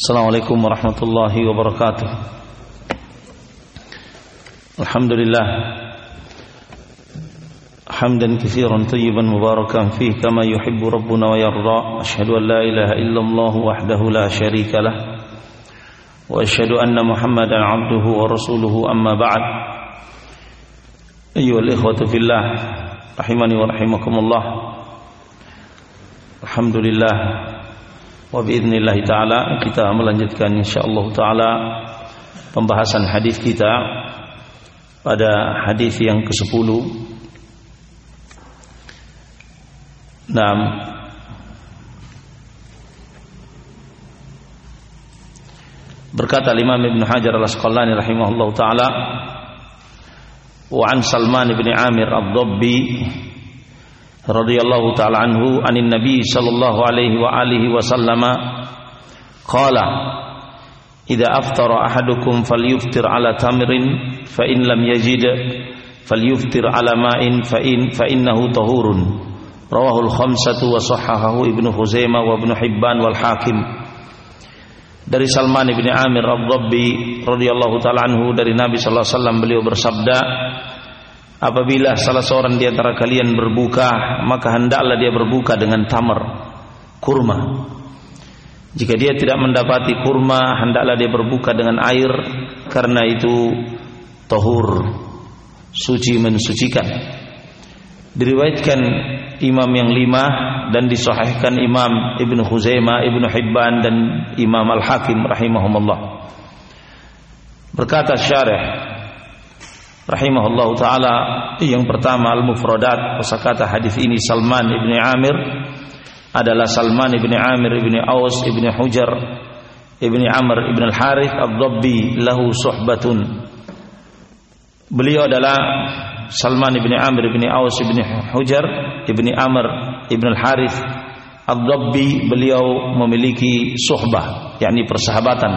السلام عليكم ورحمة الله وبركاته. الحمد لله. حمدا كثيرا طيبا مباركا فيه كما يحب ربنا ويرضى. أشهد أن لا إله إلا الله وحده لا شريك له. وأشهد أن محمدا عبده ورسوله. أما بعد. أيها الإخوة في الله رحمني ورحمكم الله. الحمد لله. Wa biidznillah taala kita melanjutkan insyaallah taala pembahasan hadis kita pada hadis yang ke-10. Naam. Berkata Imam Ibn Hajar Al-Asqalani rahimahullah taala wa an Salman bin Amir Ad-Dabbi radhiyallahu taala anhu anin Nabi sallallahu alaihi wa alihi wasallama qala idza aftara ahadukum falyuftir ala tamrin fa in lam yajid falyuftir ala ma'in fa in fa innahu tahurun. Rawahul khamsatu wa sahahahu ibnu dari Salman bin Amir Ad-Dabbi radhiyallahu taala anhu dari Nabi sallallahu alaihi wasallam beliau bersabda Apabila salah seorang di antara kalian berbuka maka hendaklah dia berbuka dengan tamar kurma jika dia tidak mendapati kurma hendaklah dia berbuka dengan air karena itu tahur suci mensucikan diriwayatkan imam yang lima dan disahihkan imam Ibnu Khuzaimah, Ibnu Hibban dan Imam Al-Hakim rahimahumullah. Berkata syarih rahimahullahu taala. Yang pertama al-mufradat kosakata hadis ini Salman ibni Amir adalah Salman ibni Amir ibni Aus ibni Hujar ibni Amr ibni Al-Harith Ad-Dabbi lahu suhbatun. Beliau adalah Salman ibni Amir ibni Aus ibni Hujar ibni Amr ibni Al-Harith Ad-Dabbi. Beliau memiliki suhbah yakni persahabatan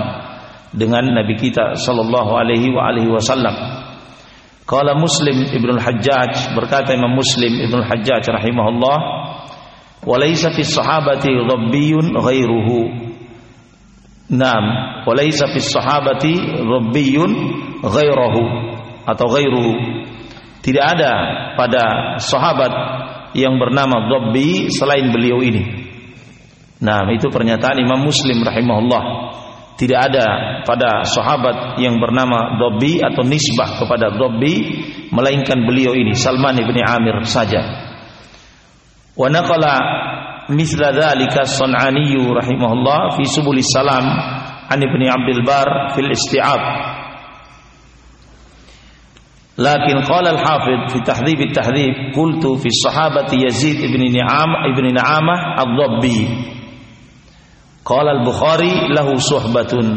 dengan Nabi kita sallallahu alaihi wa wasallam Qala Muslim Ibnu Al-Hajjaj berkata Imam Muslim Ibnu Al-Hajjaj rahimahullah wa laysa fi sahabati rabbiyun ghairuhu Naam wa laysa fi sahabati rabbiyun ghairuhu atau ghairuhu Tidak ada pada sahabat yang bernama Dhabbi selain beliau ini. Nah, itu pernyataan Imam Muslim rahimahullah tidak ada pada sahabat yang bernama Dobbi atau nisbah kepada Dobbi melainkan beliau ini Salman bin Amir saja. Wa naqala mithla dzalika Sun'ani rahimahullah fi Subul Salam an Ibnu Abdul Bar fil Isti'ab. Lakin qala al-Hafidh fi Tahdhib at-Tahdhib qultu fi sahabati Yazid ibn Ni'am ibn Na'amah ad-Dabbi Qala al-Bukhari lahu suhbatun.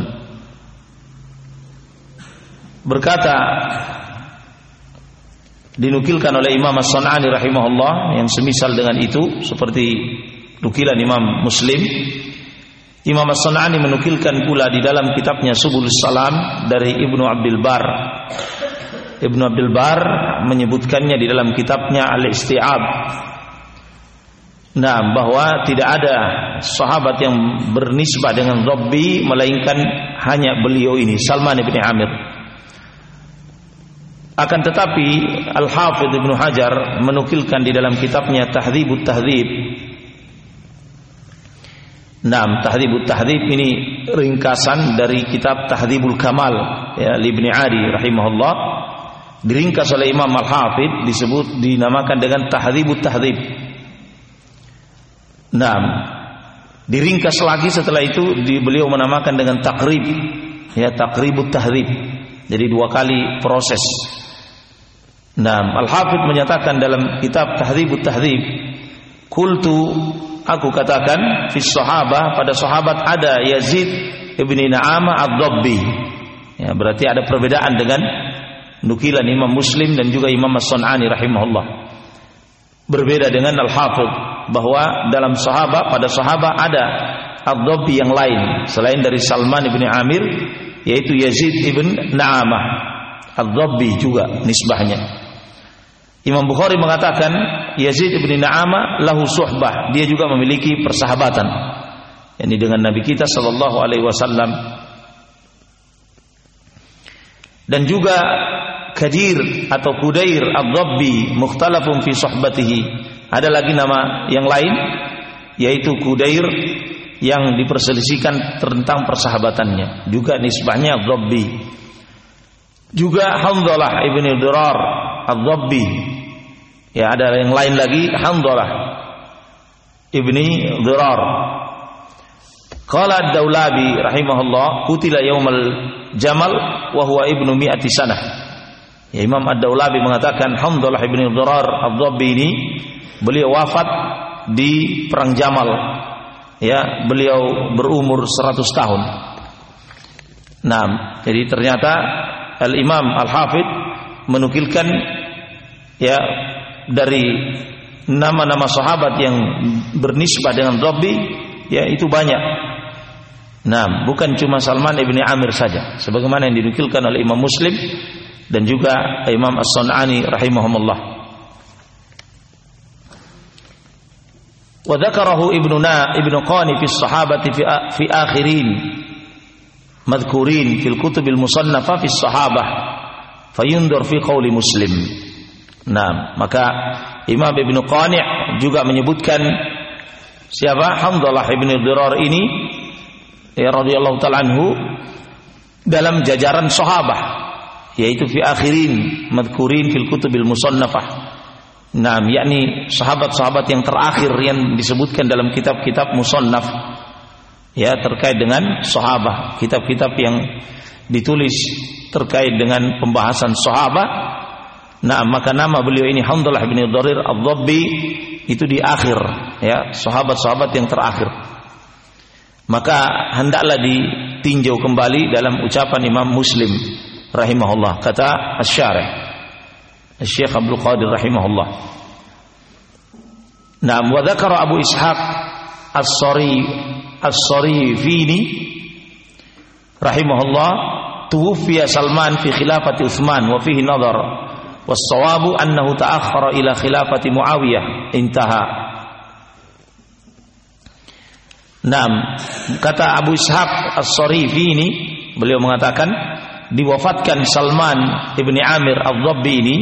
Berkata dinukilkan oleh Imam As-Sun'ani rahimahullah yang semisal dengan itu seperti nukilan Imam Muslim. Imam As-Sun'ani menukilkan pula di dalam kitabnya Subul Salam dari Ibnu Abdul Bar. Ibnu Abdul Bar menyebutkannya di dalam kitabnya Al-Isti'ab Nah, bahwa tidak ada sahabat yang bernisbah dengan Rabbi melainkan hanya beliau ini Salman bin Amir. Akan tetapi Al-Hafidh Ibnu Hajar menukilkan di dalam kitabnya Tahdhibut Tahdhib. Nah, Tahdhibut Tahdhib ini ringkasan dari kitab Tahdhibul Kamal ya Ibnu Adi rahimahullah. Diringkas oleh Imam Al-Hafidh disebut dinamakan dengan Tahdhibut Tahdhib. Nah, diringkas lagi setelah itu di, beliau menamakan dengan takrib, ya takribut tahrib. Jadi dua kali proses. Nah, Al Hafidh menyatakan dalam kitab Tahribut Tahrib, kultu aku katakan fi sahabah pada sahabat ada Yazid ibni Na'amah ad-Dabbi. Ya, berarti ada perbedaan dengan nukilan Imam Muslim dan juga Imam As-Sun'ani rahimahullah. Berbeda dengan Al-Hafidh bahwa dalam sahabat pada sahabat ada Ad-Dabbi yang lain selain dari Salman ibn Amir yaitu Yazid ibn Na'amah. Ad-Dabbi juga nisbahnya. Imam Bukhari mengatakan Yazid ibn Na'amah lahu suhbah. Dia juga memiliki persahabatan. Ini dengan Nabi kita sallallahu alaihi wasallam. Dan juga Kadir atau Kudair Ad-Dabbi mukhtalafun fi sohbatihi ada lagi nama yang lain yaitu Kudair yang diperselisihkan tentang persahabatannya. Juga nisbahnya Ad-Dabbi juga Hamdalah ibni Durar Ad-Dabbi ya ada yang lain lagi Hamdalah ibni Durar. Qala Ad-Daulabi rahimahullah kutila yaumal jamal wa huwa ibnu mi'ati sanah. Ya, Imam Ad-Daulabi mengatakan Hamdullah ibn Durar Ad-Dabbi ini beliau wafat di perang Jamal. Ya, beliau berumur 100 tahun. Nah, jadi ternyata Al-Imam Al-Hafidh menukilkan ya dari nama-nama sahabat yang bernisbah dengan Dabbi ya itu banyak Nah, bukan cuma Salman ibni Amir saja, sebagaimana yang dinukilkan oleh Imam Muslim dan juga Imam As-Sun'ani rahimahumullah. Wa dzakarahu Ibnu Na Ibnu Qani fi sahabati fi, fi akhirin madhkurin fil kutub al-musannafa fi sahabah fayundur fi qawli Muslim. Nah, maka Imam Ibnu Qani juga menyebutkan siapa Hamdalah ibnu Dirar ini ya radhiyallahu taala anhu dalam jajaran sahabat yaitu fi akhirin madkurin fil kutubil musannafah. Nah, yakni sahabat-sahabat yang terakhir yang disebutkan dalam kitab-kitab musannaf ya terkait dengan sahabat, kitab-kitab yang ditulis terkait dengan pembahasan sahabat. Nah, maka nama beliau ini Hamdullah bin Dharir Ad-Dabbi itu di akhir ya, sahabat-sahabat yang terakhir. Maka hendaklah ditinjau kembali dalam ucapan Imam Muslim rahimahullah. Kata Asy-Syarih Syekh Abdul Qadir rahimahullah. Nah, wa dzakara Abu Ishaq As-Sari As-Sarifini rahimahullah tuwfiya Salman fi khilafati Utsman wa fihi nadhar was-sawabu annahu ta'akhkhara ila khilafati Muawiyah intaha. Nah, kata Abu Ishaq As-Sarifi ini beliau mengatakan diwafatkan Salman ibni Amir Al-Dhabbi ini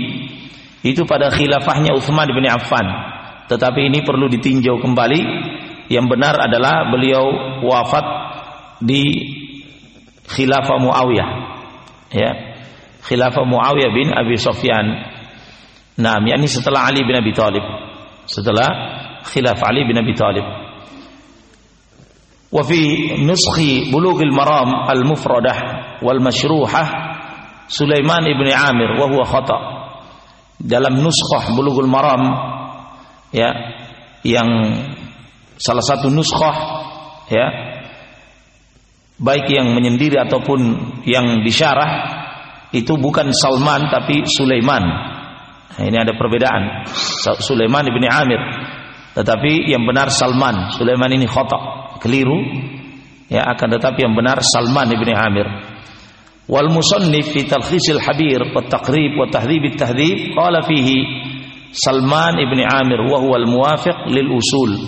itu pada khilafahnya Uthman ibni Affan. Tetapi ini perlu ditinjau kembali. Yang benar adalah beliau wafat di khilafah Muawiyah. Ya. Khilafah Muawiyah bin Abi Sufyan. Nah, yakni setelah Ali bin Abi Thalib. Setelah khilafah Ali bin Abi Thalib. وفي نسخ بلوغ المرام المفردة wal masyruhah Sulaiman ibni Amir wa huwa khata. Dalam nuskhah Bulughul Maram ya yang salah satu nuskhah ya baik yang menyendiri ataupun yang disyarah itu bukan Salman tapi Sulaiman. Nah, ini ada perbedaan. Sulaiman ibni Amir. Tetapi yang benar Salman. Sulaiman ini khata keliru. Ya akan tetapi yang benar Salman ibni Amir wal musannif fi talkhisil habir wa taqrib wa tahdhib tahdhib qala fihi Salman ibni Amir wa huwa al muwafiq lil usul.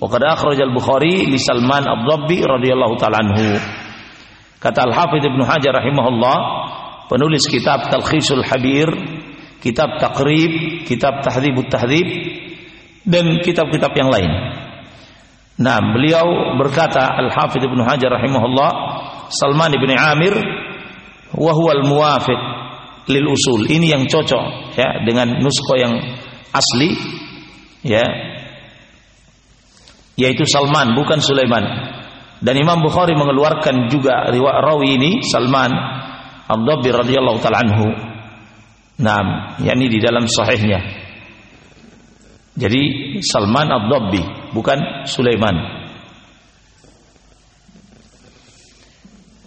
Wa qad akhraj al Bukhari li Salman ad-Dabbi radhiyallahu ta'ala anhu. Kata al Hafidz Ibnu Hajar rahimahullah penulis kitab Talkhisul Habir kitab Taqrib kitab Tahdhibut Tahdhib dan kitab-kitab yang lain. Nah, beliau berkata Al-Hafidz Ibnu Hajar rahimahullah, Salman ibn Amir wa huwa al-muwafiq lil usul. Ini yang cocok ya dengan nusko yang asli ya yaitu Salman bukan Sulaiman. Dan Imam Bukhari mengeluarkan juga riwayat rawi ini Salman Abdullah radhiyallahu taala anhu. Nah, yakni di dalam sahihnya. Jadi Salman Ad-Dabbi bukan Sulaiman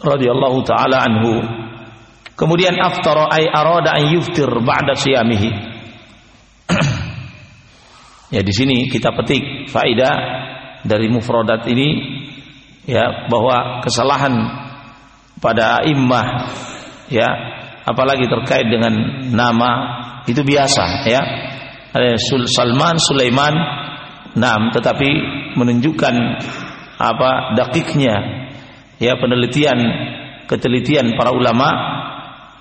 radhiyallahu taala anhu kemudian aftara ay arada an yuftir ba'da siyamihi. Ya di sini kita petik faedah dari mufradat ini ya bahwa kesalahan pada immah ya apalagi terkait dengan nama itu biasa ya. Salman Sulaiman Nah, tetapi menunjukkan apa dakiknya ya penelitian ketelitian para ulama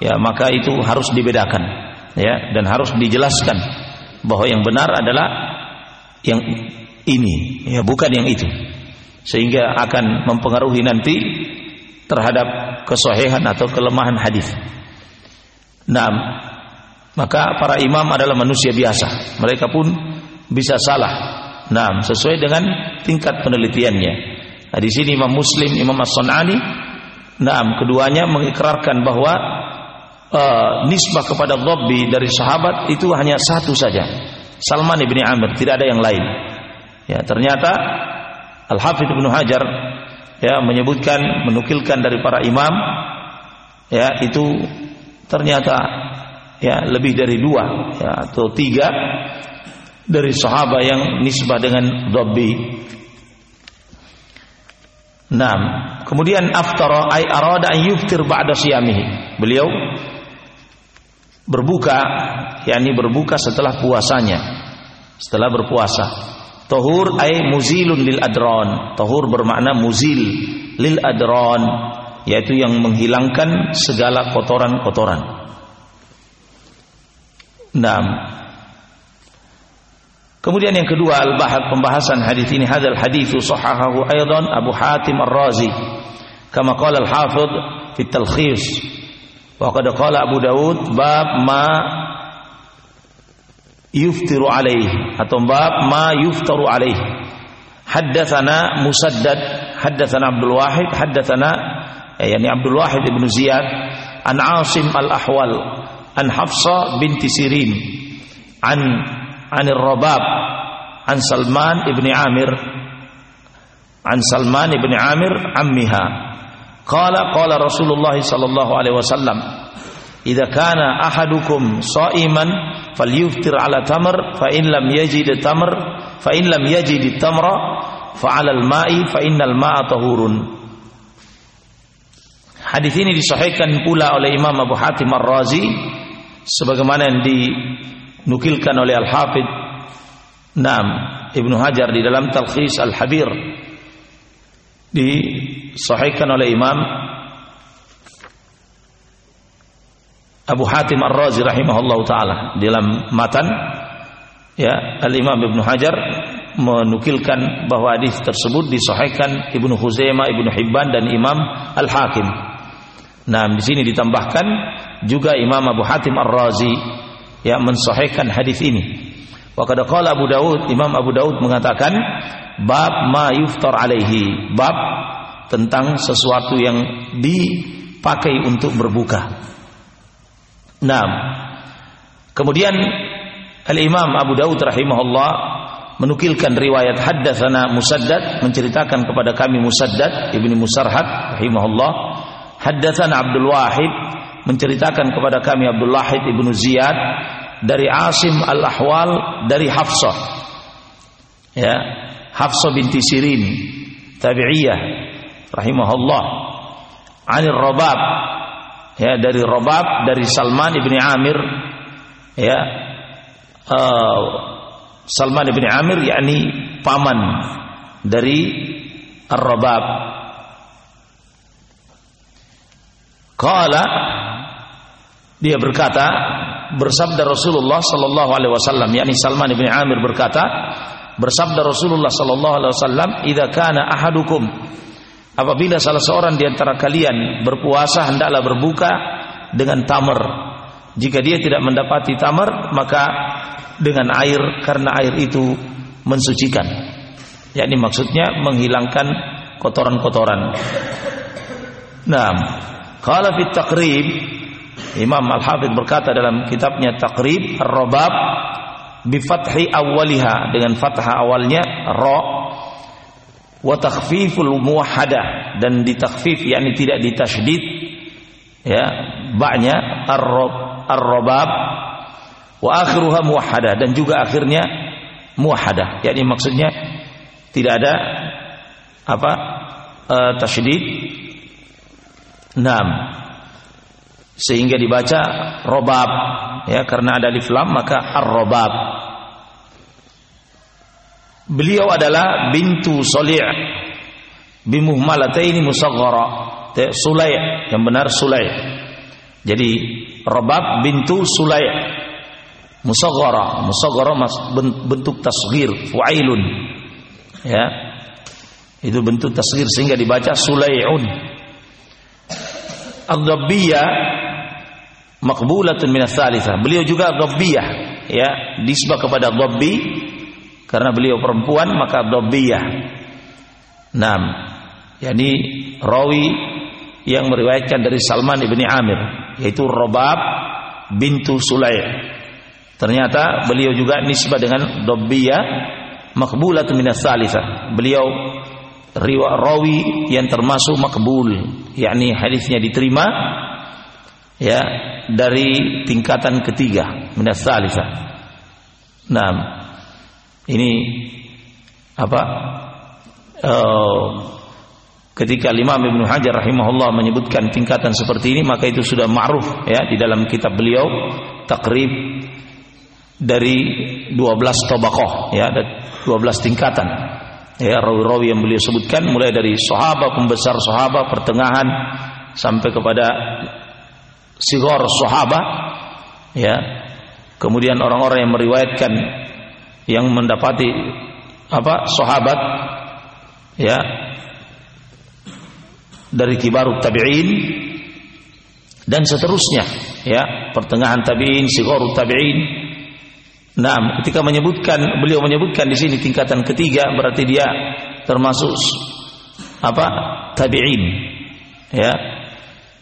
ya maka itu harus dibedakan ya dan harus dijelaskan bahwa yang benar adalah yang ini ya bukan yang itu sehingga akan mempengaruhi nanti terhadap kesohihan atau kelemahan hadis. Nah, maka para imam adalah manusia biasa. Mereka pun bisa salah. Nah, sesuai dengan tingkat penelitiannya. Nah, di sini Imam Muslim, Imam As-Sunani, nah, keduanya mengikrarkan bahwa uh, nisbah kepada Dhabbi dari sahabat itu hanya satu saja. Salman ibni Amir, tidak ada yang lain. Ya, ternyata Al-Hafidh Ibnu Hajar ya menyebutkan menukilkan dari para imam ya itu ternyata ya lebih dari dua ya, atau tiga dari sahabat yang nisbah dengan Dhabbi. Nah, kemudian aftara ay arada an yuftir ba'da siyamihi. Beliau berbuka yakni berbuka setelah puasanya. Setelah berpuasa. Tahur ay muzilun lil adron. Tahur bermakna muzil lil adron yaitu yang menghilangkan segala kotoran-kotoran. Naam. Kemudian yang kedua al-bahad pembahasan hadis ini hadal haditsu sahahahu aidan Abu Hatim Ar-Razi kama qala al-Hafidh fi talkhis wa qad qala Abu Dawud bab ma yuftiru alaihi atau bab ma yuftaru alaihi haddatsana Musaddad haddatsana Abdul Wahid haddatsana yani Abdul Wahid ibn Ziyad an Asim al-Ahwal an Hafsa binti Sirin an anir Rabab an Salman ibni Amir an Salman ibni Amir ammiha qala qala Rasulullah sallallahu alaihi wasallam idza kana ahadukum sha'iman falyuftir ala tamr fa in lam yajid tamr fa in lam yajid tamra fa 'ala al-ma'i fa innal ma'a tahurun. Hadis ini disahihkan pula oleh Imam Abu Hatim Ar-Razi sebagaimana yang dinukilkan oleh Al-Hafidh Naam Ibnu Hajar di dalam Talkhis Al-Habir disahihkan oleh Imam Abu Hatim Ar-Razi rahimahullah taala dalam matan ya Al-Imam Ibnu Hajar menukilkan bahwa hadis tersebut disahihkan Ibnu Huzaimah, Ibnu Hibban dan Imam Al-Hakim. Nah, di sini ditambahkan juga Imam Abu Hatim Ar-Razi yang mensahihkan hadis ini. Wa qad Abu Daud, Imam Abu Daud mengatakan bab ma yuftar alaihi, bab tentang sesuatu yang dipakai untuk berbuka. Nah, kemudian Al-Imam Abu Daud rahimahullah menukilkan riwayat haddatsana Musaddad menceritakan kepada kami Musaddad ibni Musarhad rahimahullah. Haddatsana Abdul Wahid menceritakan kepada kami Abdul Wahid ibnu Ziyad dari Asim al Ahwal dari Hafsah. Ya Hafsah binti Sirin tabi'iyah rahimahullah. Anir Rabab. Ya dari Rabab dari Salman ibni Amir. Ya uh, Salman ibni Amir yakni paman dari Ar-Rabab. Qala dia berkata bersabda Rasulullah sallallahu alaihi wasallam yakni Salman bin Amir berkata bersabda Rasulullah sallallahu alaihi wasallam idza kana ahadukum apabila salah seorang di antara kalian berpuasa hendaklah berbuka dengan tamar. Jika dia tidak mendapati tamar maka dengan air karena air itu mensucikan. Yakni maksudnya menghilangkan kotoran-kotoran. Nah Qala fit taqrib Imam Al-Hafidh berkata dalam kitabnya Taqrib Ar-Rabab bi fathi dengan fathah awalnya ra wa takhfiful muwahhada dan ditakhfif yakni tidak ditasydid ya ba'nya ar-rabab wa akhiruha muwahhada dan juga akhirnya muwahhada yakni maksudnya tidak ada apa uh, tasydid Naam. Sehingga dibaca robab ya karena ada alif lam maka ar-robab. Beliau adalah bintu Soli' bimuhmalataini musaghara sulay yang benar sulay jadi Rabab bintu sulay musaghara. Musaghara bentuk tasghir fuailun. Ya. Itu bentuk tasghir sehingga dibaca sulayun ad-dabbiyah makbulatun min beliau juga dhabbiyah ya disebut kepada dhabbi karena beliau perempuan maka dhabbiyah Nam, yakni rawi yang meriwayatkan dari Salman ibni Amir yaitu Robab bintu Sulay. Ternyata beliau juga nisbah dengan Dobbiyah makbulatun minas salisa. Beliau riwayat rawi yang termasuk makbul, yakni hadisnya diterima ya dari tingkatan ketiga minas salisa. Nah, ini apa? uh, ketika Imam Ibnu Hajar rahimahullah menyebutkan tingkatan seperti ini maka itu sudah ma'ruf ya di dalam kitab beliau takrib dari 12 tobakoh ya ada 12 tingkatan ya rawi-rawi yang beliau sebutkan mulai dari sahabat pembesar sahabat pertengahan sampai kepada sigor sahabat ya kemudian orang-orang yang meriwayatkan yang mendapati apa sahabat ya dari kibarut tabi'in dan seterusnya ya pertengahan tabi'in sigharut tabi'in Nah, ketika menyebutkan beliau menyebutkan di sini tingkatan ketiga berarti dia termasuk apa? tabi'in. Ya.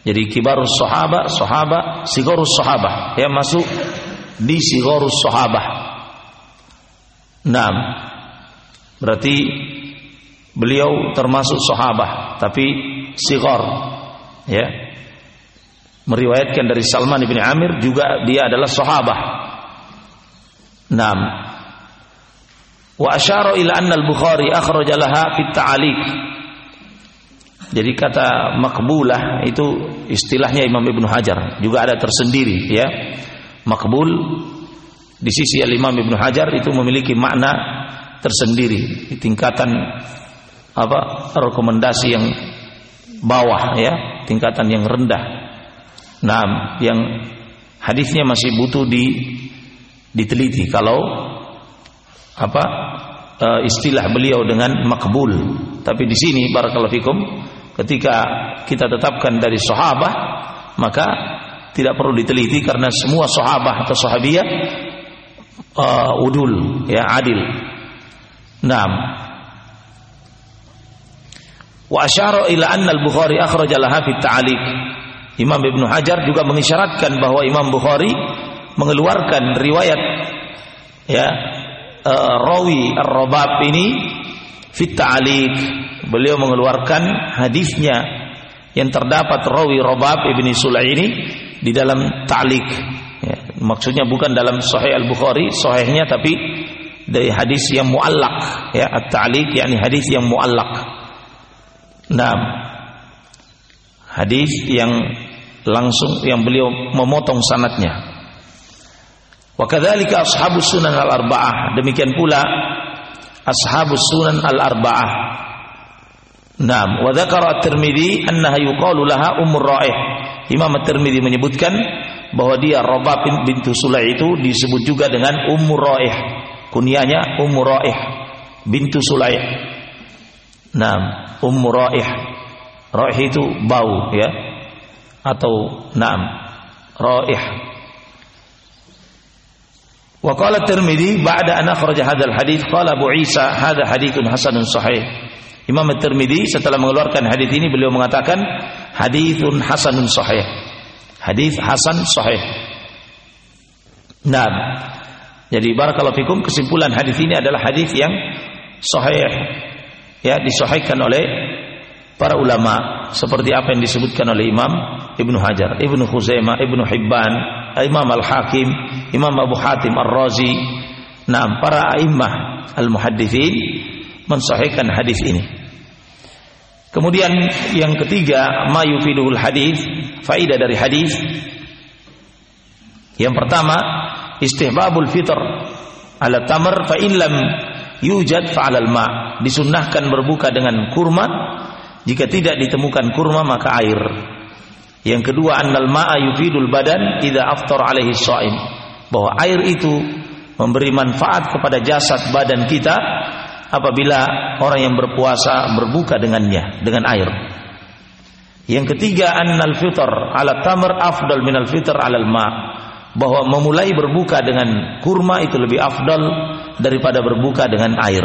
Jadi kibarus sahabat, sahabat, sigharus sahabat ya masuk di sigharus sahabat. Nah, berarti Beliau termasuk sahabat tapi sigar ya. Meriwayatkan dari Salman bin Amir juga dia adalah sahabat. Naam. Wa asyara ila anna al-Bukhari akhraja laha fi ta'aliq. Jadi kata makbulah itu istilahnya Imam Ibnu Hajar juga ada tersendiri ya. Makbul di sisi Imam Ibnu Hajar itu memiliki makna tersendiri di tingkatan apa rekomendasi yang bawah ya tingkatan yang rendah. Nah yang hadisnya masih butuh di diteliti. Kalau apa e, istilah beliau dengan makbul. Tapi di sini barakallahu fikum ketika kita tetapkan dari sahabat maka tidak perlu diteliti karena semua sahabat atau sahabiah uh, udul ya adil. Nah, Wa asyara ila anna al-Bukhari akhraja laha fi ta'liq. Imam Ibnu Hajar juga mengisyaratkan bahwa Imam Bukhari mengeluarkan riwayat ya uh, rawi ar-Rabab ini fi ta'liq. Beliau mengeluarkan hadisnya yang terdapat rawi Rabab ibni Sulai ini di dalam ta'liq. Ya, maksudnya bukan dalam Sahih Al-Bukhari, sahihnya tapi dari hadis yang muallak ya at-ta'liq yakni hadis yang muallak Nah, hadis yang langsung yang beliau memotong sanatnya. Wa kadzalika ashabus sunan al-arba'ah. Demikian pula ashabus sunan al-arba'ah. Naam, wa dzakara at-Tirmidzi annaha yuqalu laha ra'ih. Imam at-Tirmidzi menyebutkan bahwa dia Rabah bintu Sulai itu disebut juga dengan Ummur Ra'ih. Kunyanya Ummur Ra'ih bintu Sulai. Naam, ummu raih. Raih itu bau ya. Atau naam. Raih. Wa qala Tirmidzi ba'da an akhraja hadzal hadits qala Abu Isa hadza haditsun hasanun sahih. Imam Tirmidzi setelah mengeluarkan hadis ini beliau mengatakan haditsun hasanun sahih. Hadis hasan sahih. Nah, jadi barakallahu fikum kesimpulan hadis ini adalah hadis yang sahih ya disahihkan oleh para ulama seperti apa yang disebutkan oleh Imam Ibnu Hajar, Ibnu Khuzaimah, Ibnu Hibban, Imam Al-Hakim, Imam Abu Hatim Ar-Razi. Nah, para a'immah al-muhadditsin mensahihkan hadis ini. Kemudian yang ketiga, ma yufidul hadis, faidah dari hadis. Yang pertama, istihbabul fitr ala tamr fa in lam yujad fa'alal ma disunnahkan berbuka dengan kurma Jika tidak ditemukan kurma maka air. Yang kedua annal ma'a yufidul badan idza aftar alaihi shaim. Bahwa air itu memberi manfaat kepada jasad badan kita apabila orang yang berpuasa berbuka dengannya dengan air. Yang ketiga annal fitr ala tamr afdal minal fitr alal ma bahwa memulai berbuka dengan kurma itu lebih afdal daripada berbuka dengan air.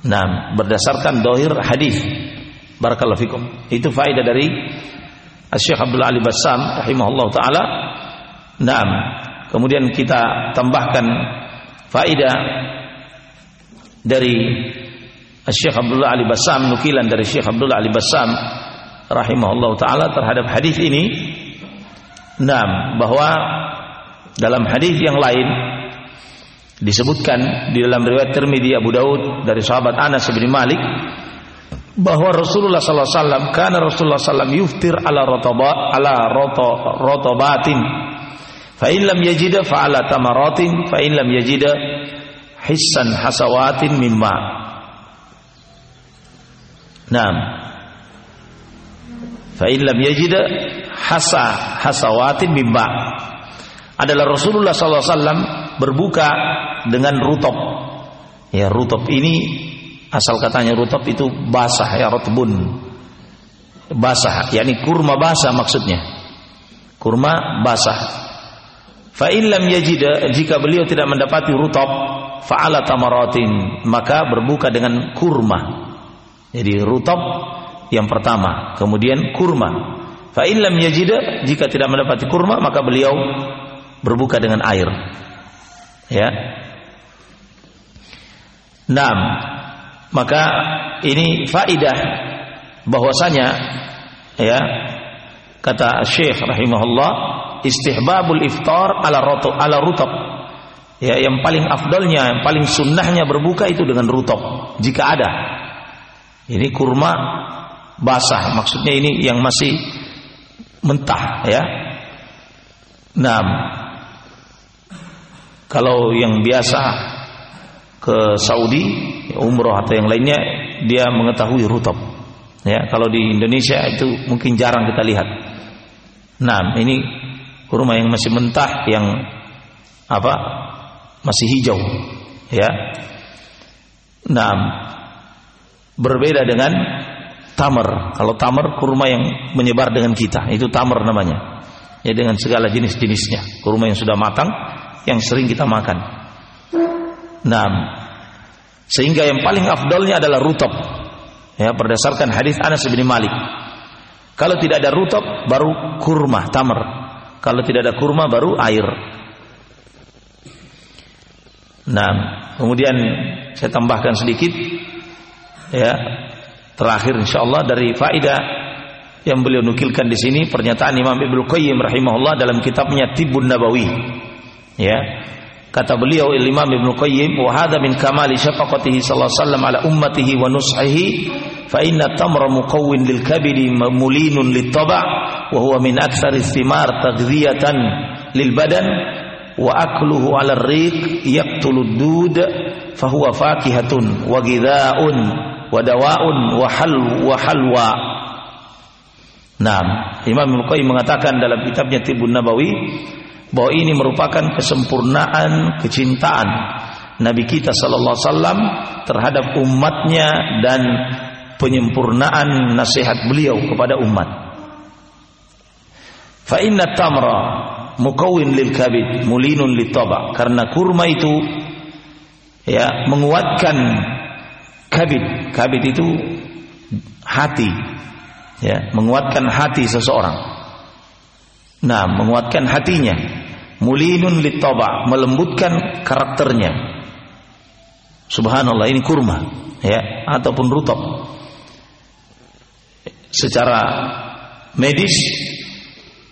Nah, berdasarkan dohir hadis. Barakallahu fikum. Itu faedah dari Syekh Abdul Ali Bassam rahimahullah taala. Nah, kemudian kita tambahkan faedah dari Syekh Abdul Ali Bassam nukilan dari Syekh Abdul Ali Bassam rahimahullah taala terhadap hadis ini. Nah, bahwa dalam hadis yang lain disebutkan di dalam riwayat Tirmidzi Abu Daud dari sahabat Anas bin Malik bahwa Rasulullah sallallahu alaihi wasallam karena Rasulullah sallam yuftir ala rotaba ala roto rotobatin fa in lam yajida fa ala tamaratin fa in lam yajida hissan hasawatin mimma Naam fa in lam yajida hasa hasawatin mimma adalah Rasulullah sallallahu alaihi wasallam berbuka dengan rutop. Ya, rutop ini asal katanya rutop itu basah ya rotbun. Basah, yakni kurma basah maksudnya. Kurma basah. Fa in lam yajida jika beliau tidak mendapati rutop fa'ala tamaratin maka berbuka dengan kurma. Jadi rutop yang pertama, kemudian kurma. Fa in lam yajida jika tidak mendapati kurma maka beliau berbuka dengan air. Ya. Nah, maka ini faidah bahwasanya ya kata Syekh rahimahullah istihbabul iftar ala roto ala rutab ya yang paling afdalnya yang paling sunnahnya berbuka itu dengan rutab jika ada ini kurma basah maksudnya ini yang masih mentah ya nah kalau yang biasa ke Saudi, umroh atau yang lainnya, dia mengetahui rutab. Ya, kalau di Indonesia itu mungkin jarang kita lihat. Nah, ini kurma yang masih mentah, yang apa? Masih hijau, ya. Nah, berbeda dengan tamar. Kalau tamar kurma yang menyebar dengan kita, itu tamar namanya. Ya dengan segala jenis-jenisnya. Kurma yang sudah matang yang sering kita makan. Nah, sehingga yang paling afdolnya adalah rutab. Ya, berdasarkan hadis Anas bin Malik. Kalau tidak ada rutab baru kurma, tamar. Kalau tidak ada kurma baru air. Nah, kemudian saya tambahkan sedikit ya. Terakhir insyaallah dari faidah yang beliau nukilkan di sini pernyataan Imam Ibnu Qayyim rahimahullah dalam kitabnya Tibbun Nabawi ya kata beliau Imam Ibnu Qayyim wa hadha min kamali syafaqatihi sallallahu alaihi wasallam ala ummatihi wa nushihi fa inna tamra muqawwin lil kabidi mulinun lit taba' wa huwa min aktsar istimar taghdhiyatan lil badan wa akluhu ala riq yaqtulu dud fa huwa fakihatun wa ghidha'un wa dawa'un wa hal wa halwa Nah, Imam Ibnu Qayyim mengatakan dalam kitabnya Tibun Nabawi bahwa ini merupakan kesempurnaan kecintaan Nabi kita sallallahu alaihi wasallam terhadap umatnya dan penyempurnaan nasihat beliau kepada umat. Fa inna tamra mukawwin lil kabid mulinun lit taba karena kurma itu ya menguatkan kabid. Kabid itu hati ya, menguatkan hati seseorang. Nah, menguatkan hatinya. Mulinun litaba, melembutkan karakternya. Subhanallah, ini kurma, ya, ataupun rutab. Secara medis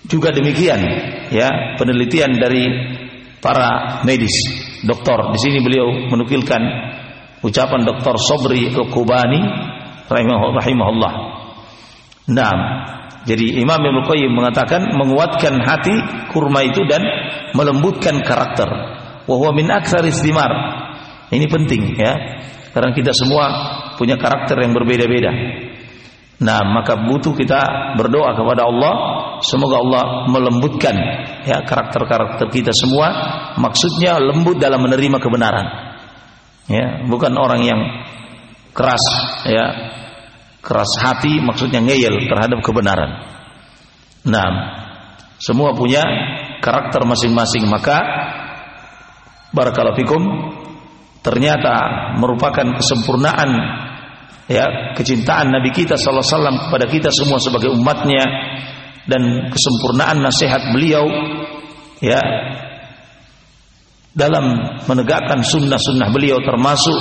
juga demikian, ya, penelitian dari para medis, dokter. Di sini beliau menukilkan ucapan Dr. Sobri Al-Kubani rahimahullah. Nah, jadi Imam Ibnu Qayyim mengatakan menguatkan hati kurma itu dan melembutkan karakter. Wa huwa min aktsaris istimar. Ini penting ya. Karena kita semua punya karakter yang berbeda-beda. Nah, maka butuh kita berdoa kepada Allah semoga Allah melembutkan ya karakter-karakter kita semua. Maksudnya lembut dalam menerima kebenaran. Ya, bukan orang yang keras ya. Keras hati maksudnya ngeyel terhadap kebenaran. Nah, semua punya karakter masing-masing maka barakallahu fikum ternyata merupakan kesempurnaan ya kecintaan Nabi kita sallallahu kepada kita semua sebagai umatnya dan kesempurnaan nasihat beliau ya dalam menegakkan sunnah-sunnah beliau termasuk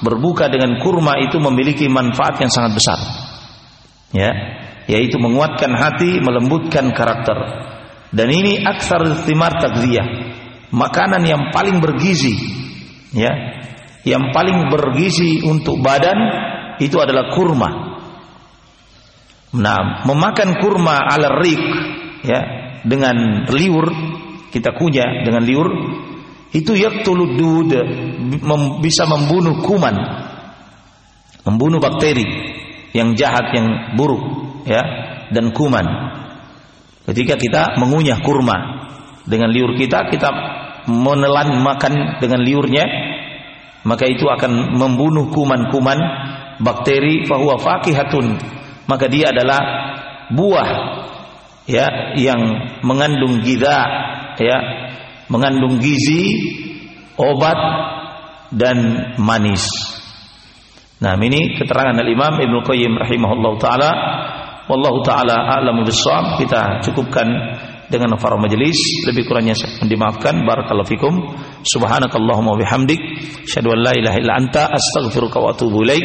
berbuka dengan kurma itu memiliki manfaat yang sangat besar ya yaitu menguatkan hati melembutkan karakter dan ini aksar istimar takziyah makanan yang paling bergizi ya yang paling bergizi untuk badan itu adalah kurma. Nah, memakan kurma ala rik ya dengan liur kita kunyah dengan liur itu yaqtulud dud mem, bisa membunuh kuman membunuh bakteri yang jahat yang buruk ya dan kuman. Ketika kita mengunyah kurma dengan liur kita kita menelan makan dengan liurnya maka itu akan membunuh kuman-kuman bakteri fahuwa fakihatun maka dia adalah buah ya yang mengandung giza ya mengandung gizi obat dan manis. Nah ini keterangan dari Imam Ibnu Qayyim rahimahullah taala. Wallahu taala a'lamu bissawab kita cukupkan dengan para majelis lebih kurangnya dimaafkan. Barakallahu fikum. Subhanakallahumma bihamdik. Syadu la ilaha illa anta. Astaghfiruka wa atubu ilaik